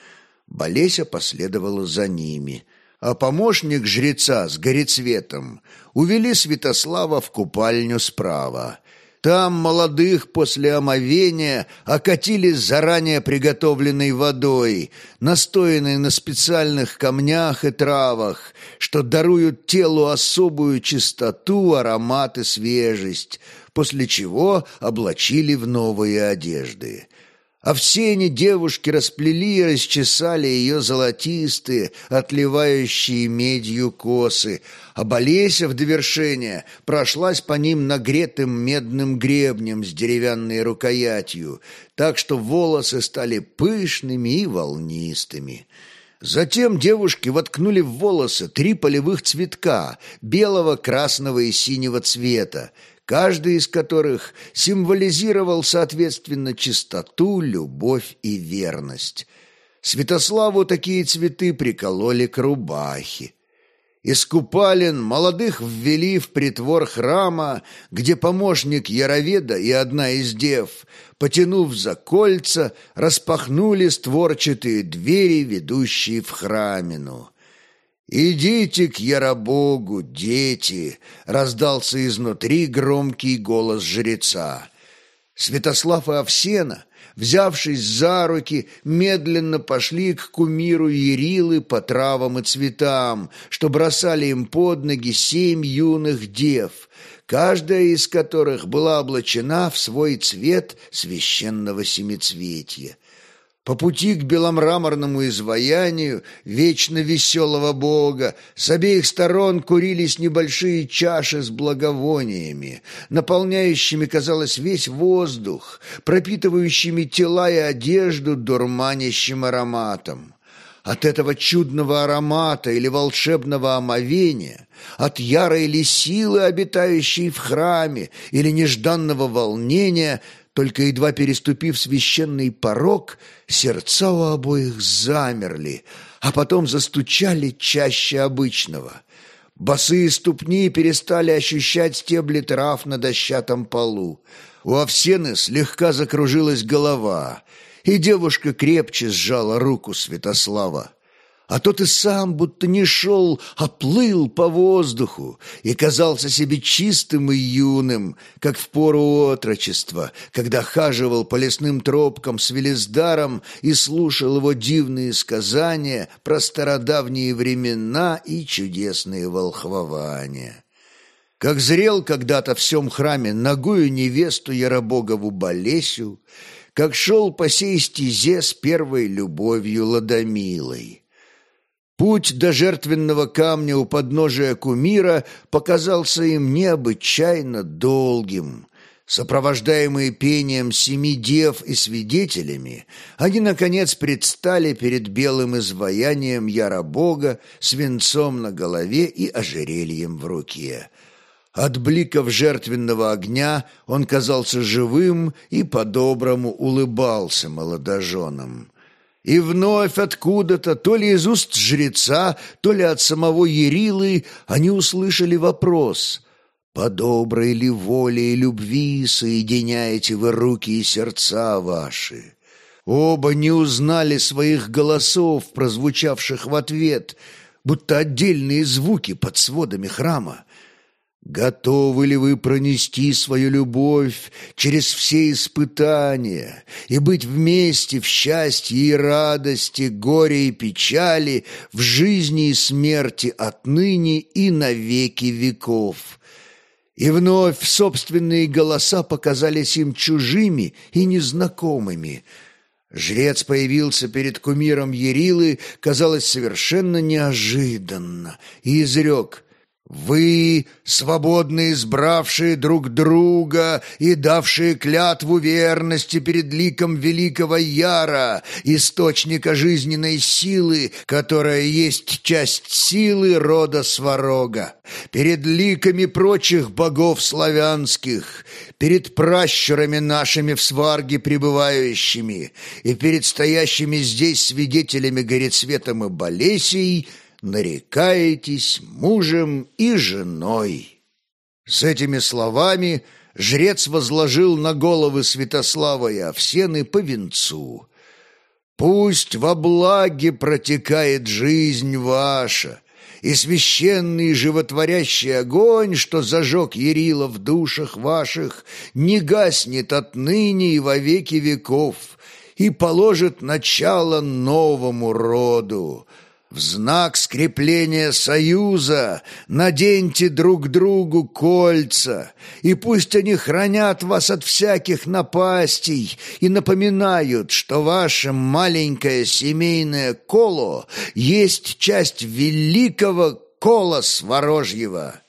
Speaker 1: Болеся последовала за ними, а помощник жреца с горецветом увели Святослава в купальню справа. Там молодых после омовения окатили заранее приготовленной водой, настоянной на специальных камнях и травах, что даруют телу особую чистоту, аромат и свежесть, после чего облачили в новые одежды. А все они девушки расплели и расчесали ее золотистые, отливающие медью косы, а Болеся в довершение прошлась по ним нагретым медным гребнем с деревянной рукоятью, так что волосы стали пышными и волнистыми. Затем девушки воткнули в волосы три полевых цветка белого, красного и синего цвета, каждый из которых символизировал, соответственно, чистоту, любовь и верность. Святославу такие цветы прикололи к рубахе. Из купалин молодых ввели в притвор храма, где помощник Яроведа и одна из дев, потянув за кольца, распахнули створчатые двери, ведущие в храмину. «Идите к Яробогу, дети!» — раздался изнутри громкий голос жреца. Святослав и Овсена, взявшись за руки, медленно пошли к кумиру Ярилы по травам и цветам, что бросали им под ноги семь юных дев, каждая из которых была облачена в свой цвет священного семицветия. По пути к беломраморному изваянию вечно веселого бога с обеих сторон курились небольшие чаши с благовониями, наполняющими, казалось, весь воздух, пропитывающими тела и одежду дурманящим ароматом. От этого чудного аромата или волшебного омовения, от ярой ли силы, обитающей в храме, или нежданного волнения – только едва переступив священный порог, сердца у обоих замерли, а потом застучали чаще обычного. Босые ступни перестали ощущать стебли трав на дощатом полу. У Овсены слегка закружилась голова, и девушка крепче сжала руку Святослава а тот и сам будто не шел, а плыл по воздуху и казался себе чистым и юным, как в пору отрочества, когда хаживал по лесным тропкам с Велиздаром и слушал его дивные сказания про стародавние времена и чудесные волхвования. Как зрел когда-то в всем храме ногую невесту Яробогову Болесю, как шел по сей стезе с первой любовью Ладомилой. Путь до жертвенного камня у подножия кумира показался им необычайно долгим. Сопровождаемые пением семи дев и свидетелями, они, наконец, предстали перед белым изваянием Яра Бога с венцом на голове и ожерельем в руке. От бликов жертвенного огня он казался живым и по-доброму улыбался молодоженам. И вновь откуда-то, то ли из уст жреца, то ли от самого Ярилы, они услышали вопрос «По доброй ли воле и любви соединяете вы руки и сердца ваши?» Оба не узнали своих голосов, прозвучавших в ответ, будто отдельные звуки под сводами храма. Готовы ли вы пронести свою любовь через все испытания и быть вместе в счастье и радости, горе и печали, в жизни и смерти отныне и на веки веков? И вновь собственные голоса показались им чужими и незнакомыми. Жрец появился перед кумиром Ерилы, казалось, совершенно неожиданно, и изрек — вы, свободно избравшие друг друга и давшие клятву верности перед ликом великого Яра, источника жизненной силы, которая есть часть силы рода Сварога, перед ликами прочих богов славянских, перед пращурами нашими в сварге пребывающими и перед стоящими здесь свидетелями Горецветом и Болесей – нарекаетесь мужем и женой». С этими словами жрец возложил на головы Святослава и Овсены по венцу. «Пусть во благе протекает жизнь ваша, и священный животворящий огонь, что зажег Ярила в душах ваших, не гаснет отныне и во веки веков, и положит начало новому роду, в знак скрепления союза наденьте друг другу кольца, и пусть они хранят вас от всяких напастей и напоминают, что ваше маленькое семейное коло есть часть великого кола Сворожьего».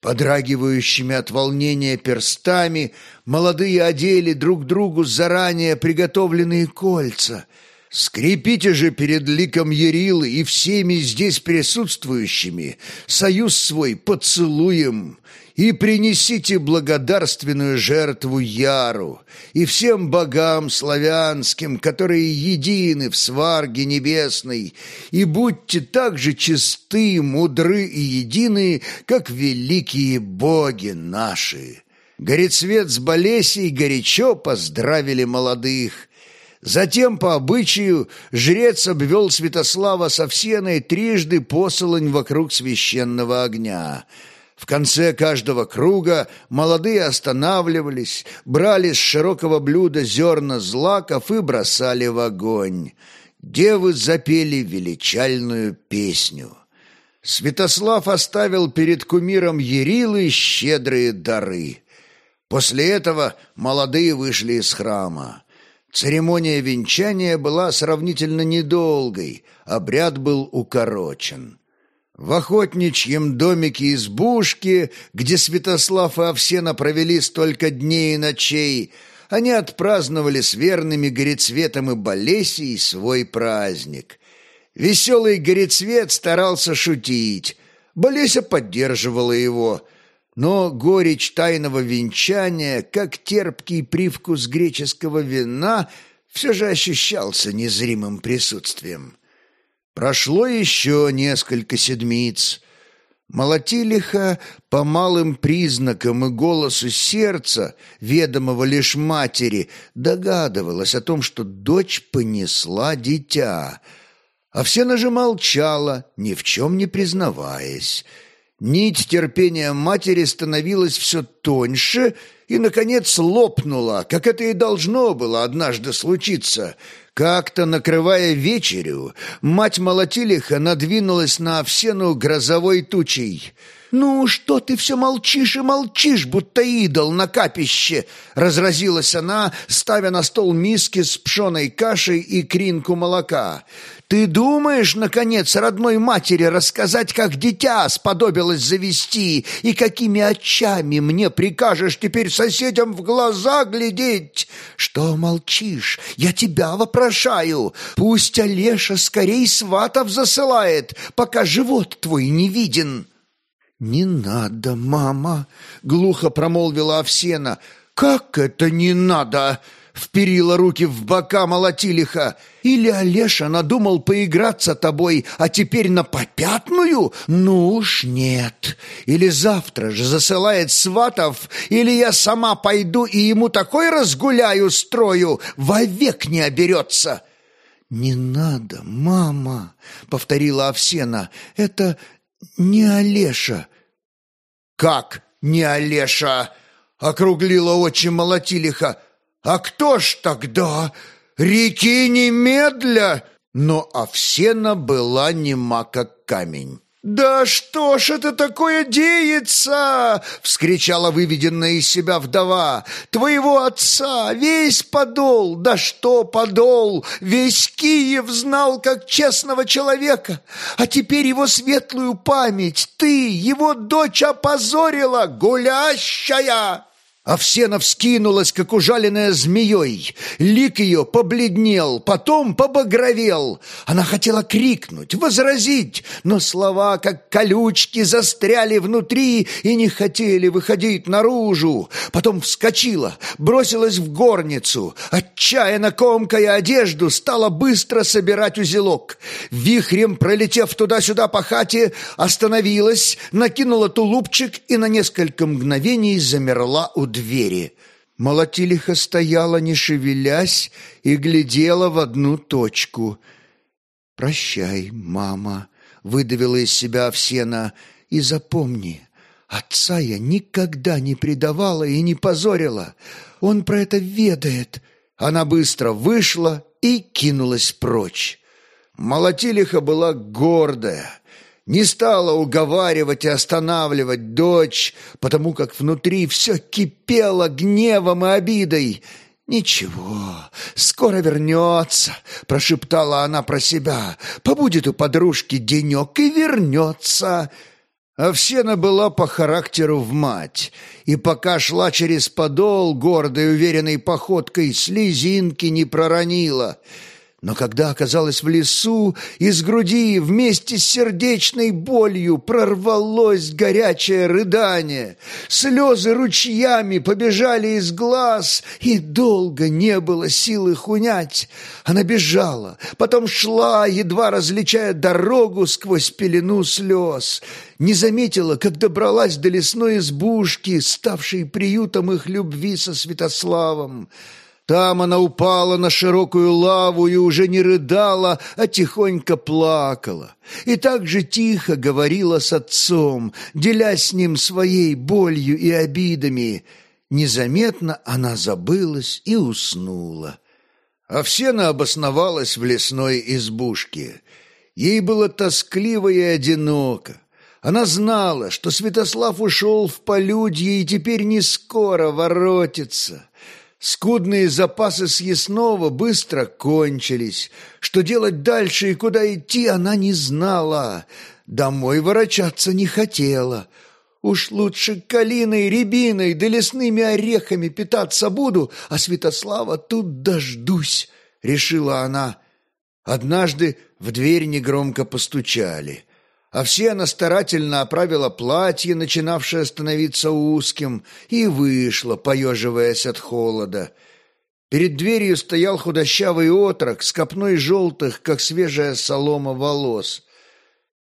Speaker 1: Подрагивающими от волнения перстами молодые одели друг другу заранее приготовленные кольца — Скрепите же перед ликом Ярилы и всеми здесь присутствующими союз свой поцелуем и принесите благодарственную жертву Яру и всем богам славянским, которые едины в сварге небесной, и будьте так же чисты, мудры и едины, как великие боги наши». Горецвет с Болесей горячо поздравили молодых – Затем, по обычаю, жрец обвел Святослава со всеной трижды посолонь вокруг священного огня. В конце каждого круга молодые останавливались, брали с широкого блюда зерна злаков и бросали в огонь. Девы запели величальную песню. Святослав оставил перед кумиром Ярилы щедрые дары. После этого молодые вышли из храма. Церемония венчания была сравнительно недолгой, обряд был укорочен. В охотничьем домике избушки, где Святослав и Овсена провели столько дней и ночей, они отпраздновали с верными Горецветом и Болесией свой праздник. Веселый Горецвет старался шутить, Болеся поддерживала его – но горечь тайного венчания, как терпкий привкус греческого вина, все же ощущался незримым присутствием. Прошло еще несколько седмиц. Молотилиха по малым признакам и голосу сердца, ведомого лишь матери, догадывалась о том, что дочь понесла дитя. А все же молчала, ни в чем не признаваясь. Нить терпения матери становилась все тоньше и, наконец, лопнула, как это и должно было однажды случиться. Как-то, накрывая вечерю, мать Молотилиха надвинулась на Овсену грозовой тучей. «Ну, что ты все молчишь и молчишь, будто идол на капище?» Разразилась она, ставя на стол миски с пшеной кашей и кринку молока. Ты думаешь, наконец, родной матери рассказать, как дитя сподобилось завести, и какими очами мне прикажешь теперь соседям в глаза глядеть? Что молчишь? Я тебя вопрошаю. Пусть Олеша скорей сватов засылает, пока живот твой не виден».
Speaker 2: «Не надо, мама!» — глухо промолвила Овсена. «Как это не надо?» Вперила руки в бока молотилиха. Или Олеша надумал поиграться тобой, а теперь на попятную? Ну уж нет. Или завтра же засылает сватов, или я сама пойду и ему такой разгуляю строю, вовек не оберется». «Не надо, мама», — повторила Овсена, — «это не Олеша».
Speaker 1: «Как не Олеша?» — округлила очи молотилиха. «А кто ж тогда? Реки немедля!» Но Овсена была нема, как камень. «Да что ж это такое деется?» — вскричала выведенная из себя вдова. «Твоего отца весь подол, да что подол, весь Киев знал как честного человека, а теперь его светлую память ты, его дочь, опозорила, гулящая!» Овсена вскинулась, как ужаленная змеей. Лик ее побледнел, потом побагровел. Она хотела крикнуть, возразить, но слова, как колючки, застряли внутри и не хотели выходить наружу. Потом вскочила, бросилась в горницу. Отчаянно комкая одежду, стала быстро собирать узелок. Вихрем, пролетев туда-сюда по хате, остановилась, накинула тулупчик и на несколько мгновений замерла у двери. Молотилиха стояла, не шевелясь, и глядела в одну точку. «Прощай, мама», — выдавила из себя Овсена, — «и запомни, отца я никогда не предавала и не позорила. Он про это ведает». Она быстро вышла и кинулась прочь. Молотилиха была гордая, не стала уговаривать и останавливать дочь, потому как внутри все кипело гневом и обидой. «Ничего, скоро вернется», — прошептала она про себя. «Побудет у подружки денек и вернется». Овсена была по характеру в мать, и пока шла через подол гордой уверенной походкой, слезинки не проронила — но когда оказалась в лесу, из груди вместе с сердечной болью прорвалось горячее рыдание. Слезы ручьями побежали из глаз, и долго не было сил их унять. Она бежала, потом шла, едва различая дорогу сквозь пелену слез. Не заметила, как добралась до лесной избушки, ставшей приютом их любви со Святославом. Там она упала на широкую лаву и уже не рыдала, а тихонько плакала. И так же тихо говорила с отцом, делясь с ним своей болью и обидами. Незаметно она забылась и уснула. Овсена обосновалась в лесной избушке. Ей было тоскливо и одиноко. Она знала, что Святослав ушел в полюдье и теперь не скоро воротится. Скудные запасы съестного быстро кончились. Что делать дальше и куда идти, она не знала. Домой ворочаться не хотела. Уж лучше калиной, рябиной да лесными орехами питаться буду, а Святослава тут дождусь, — решила она. Однажды в дверь негромко постучали а все она старательно оправила платье, начинавшее становиться узким, и вышла, поеживаясь от холода. Перед дверью стоял худощавый отрок с копной желтых, как свежая солома волос.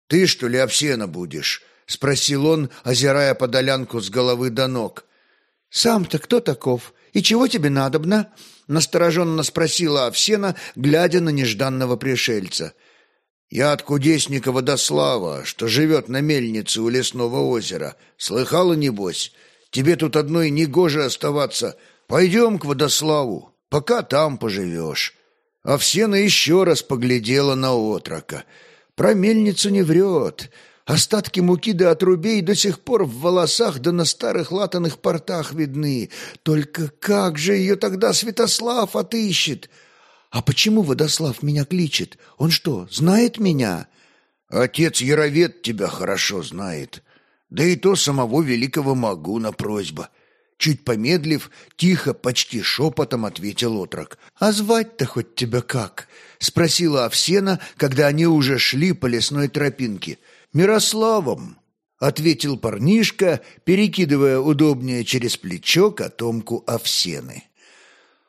Speaker 1: «Ты, что ли, Овсена будешь?» — спросил он, озирая подолянку с головы до ног. «Сам-то кто таков? И чего тебе надобно?» — настороженно спросила Овсена, глядя на нежданного пришельца. — я от кудесника Водослава, что живет на мельнице у лесного озера. Слыхала, небось? Тебе тут одной негоже оставаться. Пойдем к Водославу, пока там поживешь». Овсена еще раз поглядела на отрока. Про мельницу не врет. Остатки муки да отрубей до сих пор в волосах да на старых латаных портах видны. Только как же ее тогда Святослав отыщет?» «А почему Водослав меня кличет? Он что, знает меня?» «Отец Яровед тебя хорошо знает. Да и то самого великого Магуна просьба». Чуть помедлив, тихо, почти шепотом ответил отрок. «А звать-то хоть тебя как?» — спросила Овсена, когда они уже шли по лесной тропинке. «Мирославом». — ответил парнишка, перекидывая удобнее через плечо котомку овсены.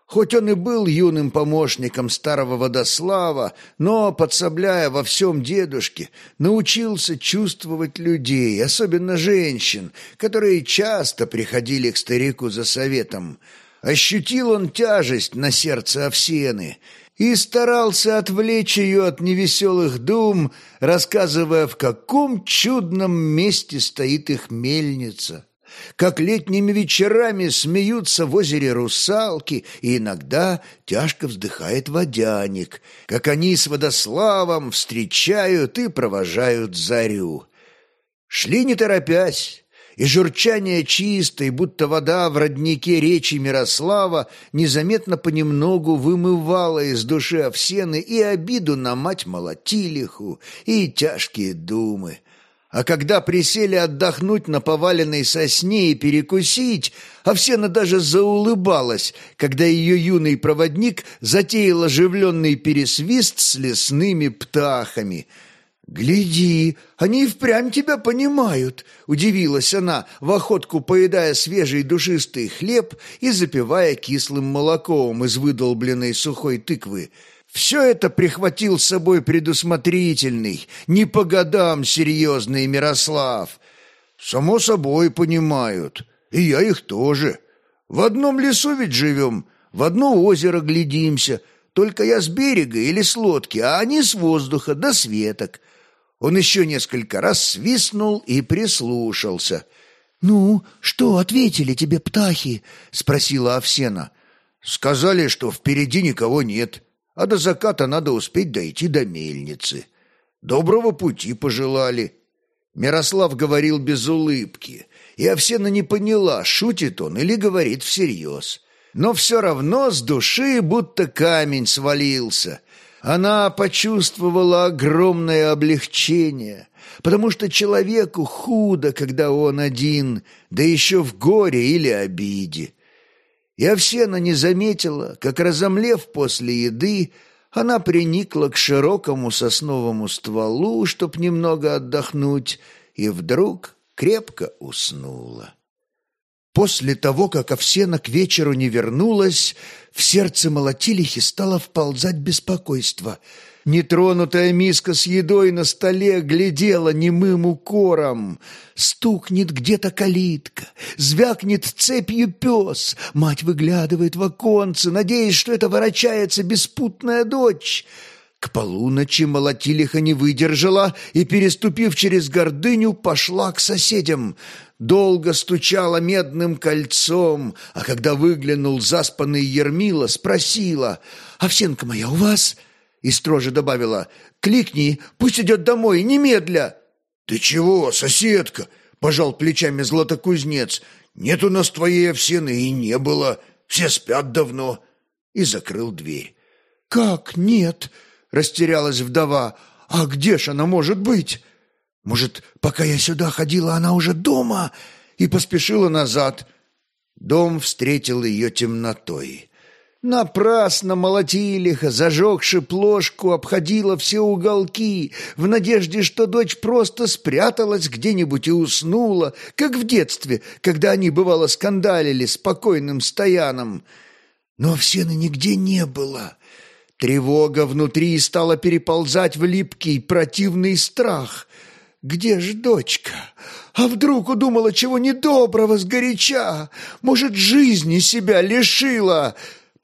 Speaker 1: Хоть он и был юным помощником старого водослава, но, подсобляя во всем дедушке, научился чувствовать людей, особенно женщин, которые часто приходили к старику за советом. Ощутил он тяжесть на сердце Овсены и старался отвлечь ее от невеселых дум, рассказывая, в каком чудном месте стоит их мельница как летними вечерами смеются в озере русалки, и иногда тяжко вздыхает водяник, как они с водославом встречают и провожают зарю. Шли не торопясь, и журчание чистой, будто вода в роднике речи Мирослава, незаметно понемногу вымывало из души Овсены и обиду на мать Молотилиху, и тяжкие думы — а когда присели отдохнуть на поваленной сосне и перекусить, Овсена даже заулыбалась, когда ее юный проводник затеял оживленный пересвист с лесными птахами. «Гляди, они и впрямь тебя понимают», — удивилась она, в охотку поедая свежий душистый хлеб и запивая кислым молоком из выдолбленной сухой тыквы. Все это прихватил с собой предусмотрительный, не по годам серьезный Мирослав. Само собой понимают, и я их тоже. В одном лесу ведь живем, в одно озеро глядимся, только я с берега или с лодки, а они с воздуха до светок. Он еще несколько раз свистнул и прислушался.
Speaker 2: «Ну, что ответили тебе птахи?» — спросила Овсена.
Speaker 1: «Сказали, что впереди никого нет» а до заката надо успеть дойти до мельницы. Доброго пути пожелали. Мирослав говорил без улыбки, и Овсена не поняла, шутит он или говорит всерьез. Но все равно с души будто камень свалился. Она почувствовала огромное облегчение, потому что человеку худо, когда он один, да еще в горе или обиде. И Овсена не заметила, как, разомлев после еды, она приникла к широкому сосновому стволу, чтоб немного отдохнуть, и вдруг крепко уснула. После того, как Овсена к вечеру не вернулась, в сердце Молотилихи стало вползать беспокойство — Нетронутая миска с едой на столе глядела немым укором. Стукнет где-то калитка, звякнет цепью пес. Мать выглядывает в оконце, надеясь, что это ворочается беспутная дочь. К полуночи молотилиха не выдержала и, переступив через гордыню, пошла к соседям. Долго стучала медным кольцом, а когда выглянул заспанный Ермила, спросила, «Овсенка моя у вас?» И строже добавила «Кликни, пусть идет домой, немедля!» «Ты чего, соседка?» – пожал плечами златокузнец. «Нет у нас твоей овсены и не было, все спят давно». И закрыл дверь.
Speaker 2: «Как нет?» – растерялась вдова. «А где ж она может быть? Может, пока я сюда ходила, она уже дома?» И поспешила назад.
Speaker 1: Дом встретил ее темнотой. Напрасно молотилиха, зажегши плошку, обходила все уголки, в надежде, что дочь просто спряталась где-нибудь и уснула, как в детстве, когда они, бывало, скандалили спокойным стояном. Но Овсены нигде не было. Тревога внутри стала переползать в липкий, противный страх. «Где ж дочка? А вдруг удумала чего недоброго сгоряча? Может, жизни себя лишила?»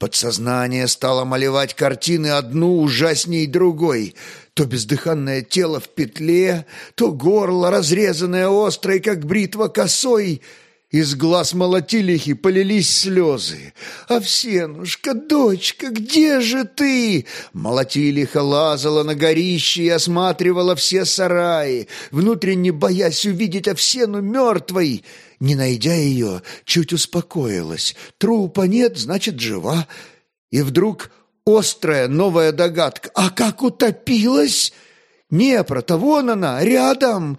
Speaker 1: Подсознание стало малевать картины одну ужасней другой. То бездыханное тело в петле, то горло, разрезанное острой, как бритва косой. Из глаз молотилихи полились слезы. «Овсенушка, дочка, где же ты?» Молотилиха лазала на горище и осматривала все сараи, внутренне боясь увидеть Овсену мертвой. Не найдя ее, чуть успокоилась. Трупа нет, значит, жива. И вдруг острая новая догадка. А как утопилась? Не, про того она, рядом.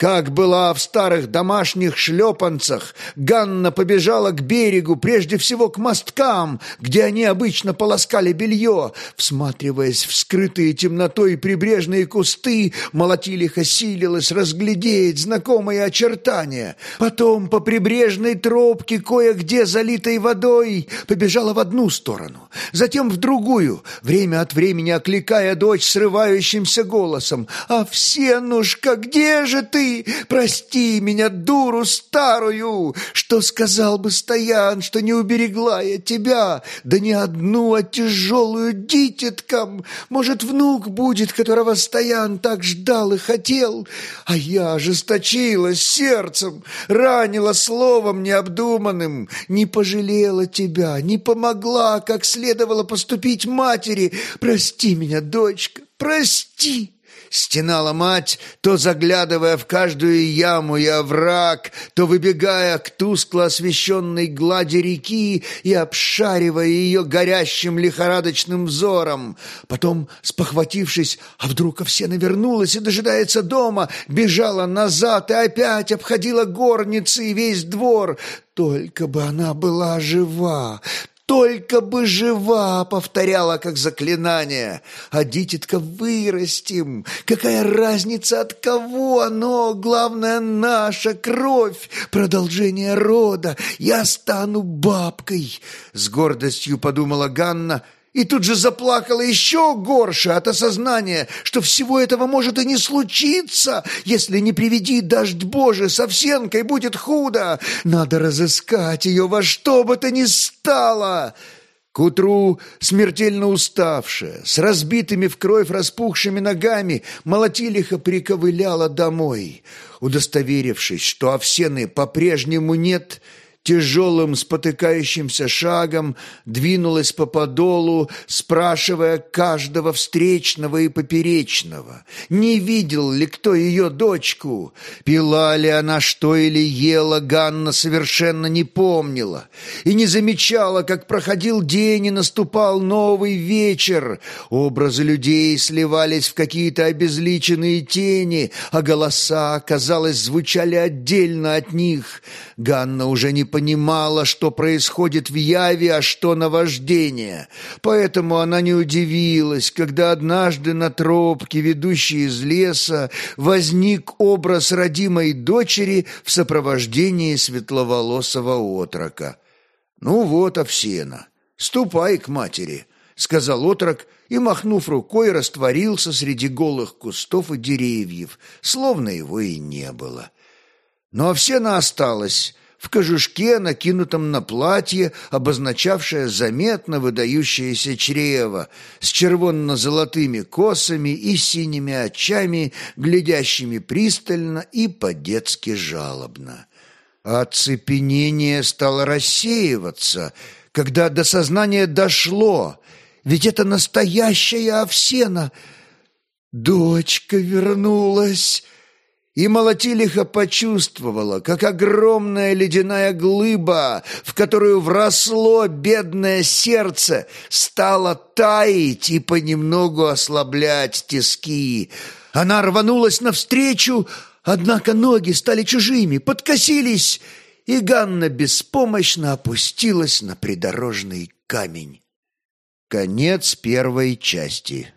Speaker 1: Как была в старых домашних шлепанцах, Ганна побежала к берегу, прежде всего к мосткам, где они обычно полоскали белье. Всматриваясь в скрытые темнотой прибрежные кусты, молотилиха силилась разглядеть знакомые очертания. Потом по прибрежной тропке, кое-где залитой водой, побежала в одну сторону, затем в другую, время от времени окликая дочь срывающимся голосом. «Овсенушка, где же ты?» Прости меня, дуру старую! Что сказал бы Стоян, что не уберегла я тебя, да не одну, а тяжелую дитяткам? Может, внук будет, которого Стоян так ждал и хотел? А я ожесточилась сердцем, ранила словом необдуманным, не пожалела тебя, не помогла, как следовало поступить матери. Прости меня, дочка, прости!» Стенала мать, то заглядывая в каждую яму и овраг, то выбегая к тускло освещенной глади реки и обшаривая ее горящим лихорадочным взором. Потом, спохватившись, а вдруг Овсена вернулась и дожидается дома, бежала назад и опять обходила горницы и весь двор. Только бы она была жива, только бы жива!» — повторяла как заклинание. «А дитятка вырастим! Какая разница от кого оно? Главное, наша кровь, продолжение рода. Я стану бабкой!» — с гордостью подумала Ганна — и тут же заплакала еще горше от осознания, что всего этого может и не случиться, если не приведи дождь Божий с овсенкой будет худо. Надо разыскать ее во что бы то ни стало. К утру, смертельно уставшая, с разбитыми в кровь распухшими ногами, молотилиха приковыляла домой. Удостоверившись, что овсены по-прежнему нет, — тяжелым спотыкающимся шагом двинулась по подолу, спрашивая каждого встречного и поперечного, не видел ли кто ее дочку. Пила ли она что или ела, Ганна совершенно не помнила и не замечала, как проходил день и наступал новый вечер. Образы людей сливались в какие-то обезличенные тени, а голоса, казалось, звучали отдельно от них. Ганна уже не понимала, что происходит в яве, а что наваждение. Поэтому она не удивилась, когда однажды на тропке, ведущей из леса, возник образ родимой дочери в сопровождении светловолосого отрока. «Ну вот, Овсена, ступай к матери», — сказал отрок, и, махнув рукой, растворился среди голых кустов и деревьев, словно его и не было. Но Овсена осталась, в кожушке, накинутом на платье, обозначавшее заметно выдающееся чрево, с червонно-золотыми косами и синими очами, глядящими пристально и по-детски жалобно. Оцепенение стало рассеиваться, когда до сознания дошло, ведь это настоящая Овсена. «Дочка вернулась!» И молотилиха почувствовала, как огромная ледяная глыба, в которую вросло бедное сердце, стала таять и понемногу ослаблять тиски. Она рванулась навстречу, однако ноги стали чужими, подкосились, и Ганна беспомощно опустилась на придорожный камень. Конец первой части.